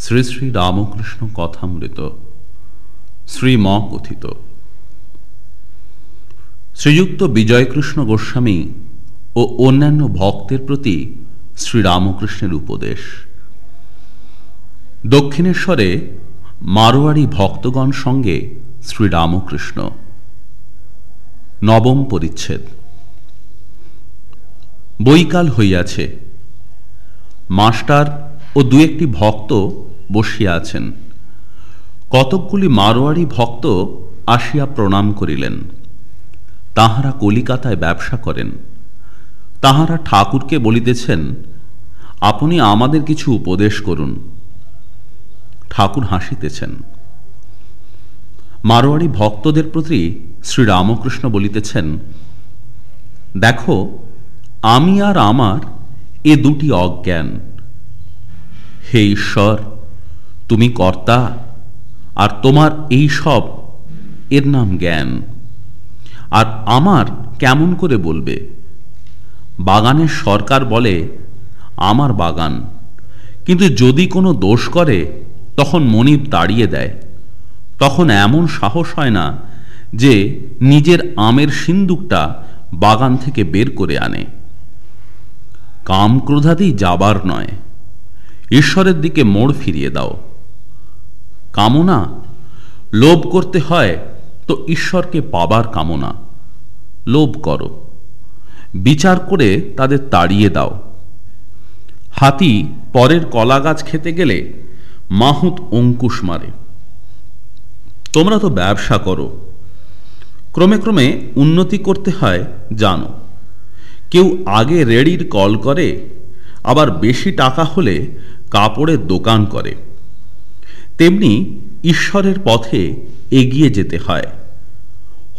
শ্রী শ্রী রামকৃষ্ণ কথামৃত শ্রীম কথিত। শ্রীযুক্ত বিজয়কৃষ্ণ গোস্বামী ও অন্যান্য ভক্তের প্রতি শ্রীরামকৃষ্ণের উপদেশ। দক্ষিণেশ্বরে মারোয়ারি ভক্তগণ সঙ্গে শ্রীরামকৃষ্ণ। নবম পরিচ্ছেদ। বৈকাল হইয়াছে। মাস্টার ও দু একটি ভক্ত বসিয়া আছেন। কতকগুলি মারোয়ারি ভক্ত আসিয়া প্রণাম করিলেন। তাহারা কলিকাতায় ব্যবসা করেন। তাহারা ঠাকুরকে বলিতেছেন, আপনি আমাদের কিছু উপদেশ করুন। ঠাকুর হাসিতেছেন। মারোয়ারি ভক্তদের প্রতি শ্রীরামকৃষ্ণ বলিতেছেন, দেখো, আমি আর আমার এ দুটি অজ্ঞান। হে ঈশ্বর তুমি কর্তা, আর তোমার এই সব এর নাম জ্ঞান। আর আমার কেমন করে বলবে? বাগানের সরকার বলে, আমার বাগান। কিন্তু যদি কোনো দোষ করে, তখন মনিব দাঁড়িয়ে দেয়। তখন এমন সাহস হয় না যে নিজের আমের সিন্দুকটা বাগান থেকে বের করে আনে। কাম ক্রোধাতেই যাবার নয়। ঈশ্বরের দিকে মোড় ফিরিয়ে দাও। কামনা। লোভ করতে হয় তো ঈশ্বরকে পাবার কামনা। লোভ করো। বিচার করে তাদের তাড়িয়ে দাও। হাতি পরের কলা গাছ খেতে গেলে মাহুত অঙ্কুশ মারে। তোমরা তো ব্যবসা করো। ক্রমে ক্রমে উন্নতি করতে হয়, জানো। কেউ আগে রেডির কল করে, আবার বেশি টাকা হলে কাপড়ের দোকান করে। তেমনি ঈশ্বরের পথে এগিয়ে যেতে হয়।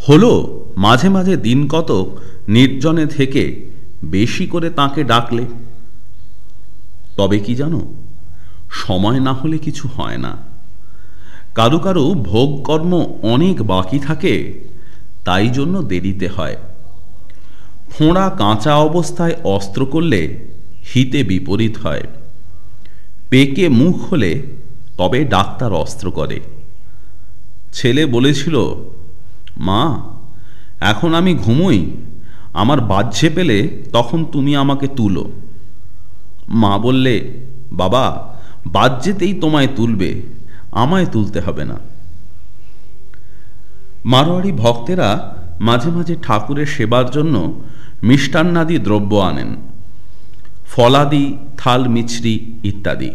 হলো মাঝে মাঝে দিন কতক নির্জনে থেকে বেশি করে তাকে ডাকলে। তবে কি জানো, সময় না হলে কিছু হয় না। কারও কারও ভোগ কর্ম অনেক বাকি থাকে, তাই জন্য দেরিতে হয়। ফোঁড়া কাঁচা অবস্থায় অস্ত্র করলে হিতে বিপরীত হয়। পেকে মুখ হলে তবে ডাক্তার অস্ত্র করে। ছেলে বলেছিল, মা, এখন আমি ঘুমোই। আমার বাহ্যে পেলে তখন তুমি আমাকে তুলো। মা বললে, বাবা বাহ্যেতেই তোমায় তুলবে, আমায় তুলতে হবে না। মারোয়ারি ভক্তেরা মাঝে মাঝে ঠাকুরের সেবার জন্য মিষ্টান্নাদি দ্রব্য আনেন। ফলাদি, থাল মিছরি ইত্যাদি।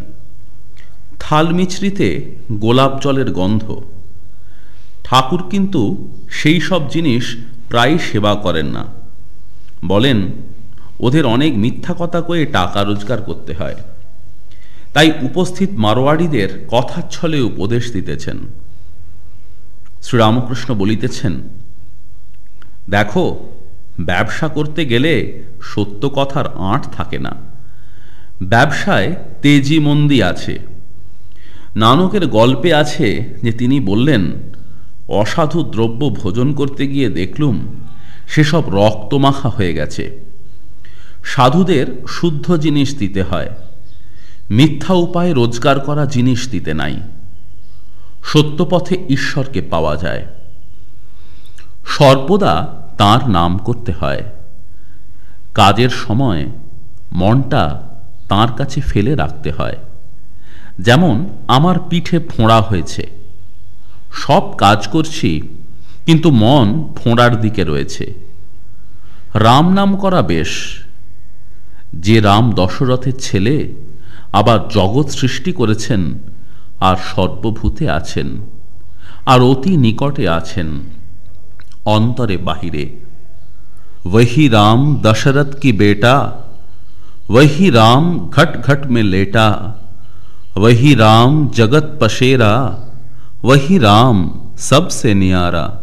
থাল মিছরিতে গোলাপ জলের গন্ধ। ঠাকুর কিন্তু সেই সব জিনিস প্রায় সেবা করেন না। বলেন, ওদের অনেক মিথ্যা কথা কয়ে টাকা রোজগার করতে হয়। তাই উপস্থিত মারোয়াড়িদের কথার ছলে উপদেশ দিতেছেন। শ্রীরামকৃষ্ণ বলিতেছেন, দেখো, ব্যবসা করতে গেলে সত্য কথার আঁট থাকে না। ব্যবসায় তেজি মন্দি আছে। নানকের গল্পে আছে যে তিনি বললেন, অসাধু দ্রব্য ভোজন করতে গিয়ে দেখলুম, সেসব রক্তমাখা হয়ে গেছে। সাধুদের শুদ্ধ জিনিস দিতে হয়, মিথ্যা উপায়ে রোজগার করা জিনিস দিতে নাই। সত্যপথে ঈশ্বরকে পাওয়া যায়। সর্বদা তার নাম করতে হয়। কাজের সময় মনটা তার কাছে ফেলে রাখতে হয়। যেমন আমার পিঠে ফোঁড়া হয়েছে সব কাজ করছি কিন্তু মন ফোঁড়ার দিকে রয়েছে রাম নাম করা বেশ যে রাম দশরথের ছেলে আবার জগৎ সৃষ্টি করেছেন আর সর্বভূতে আছেন আর অতি নিকটে আছেন অন্তরে বাহিরে वही राम दशरथ की बेटा वही राम घट घट में लेटा वही राम जगत पशेरा वही राम सबसे नियारा।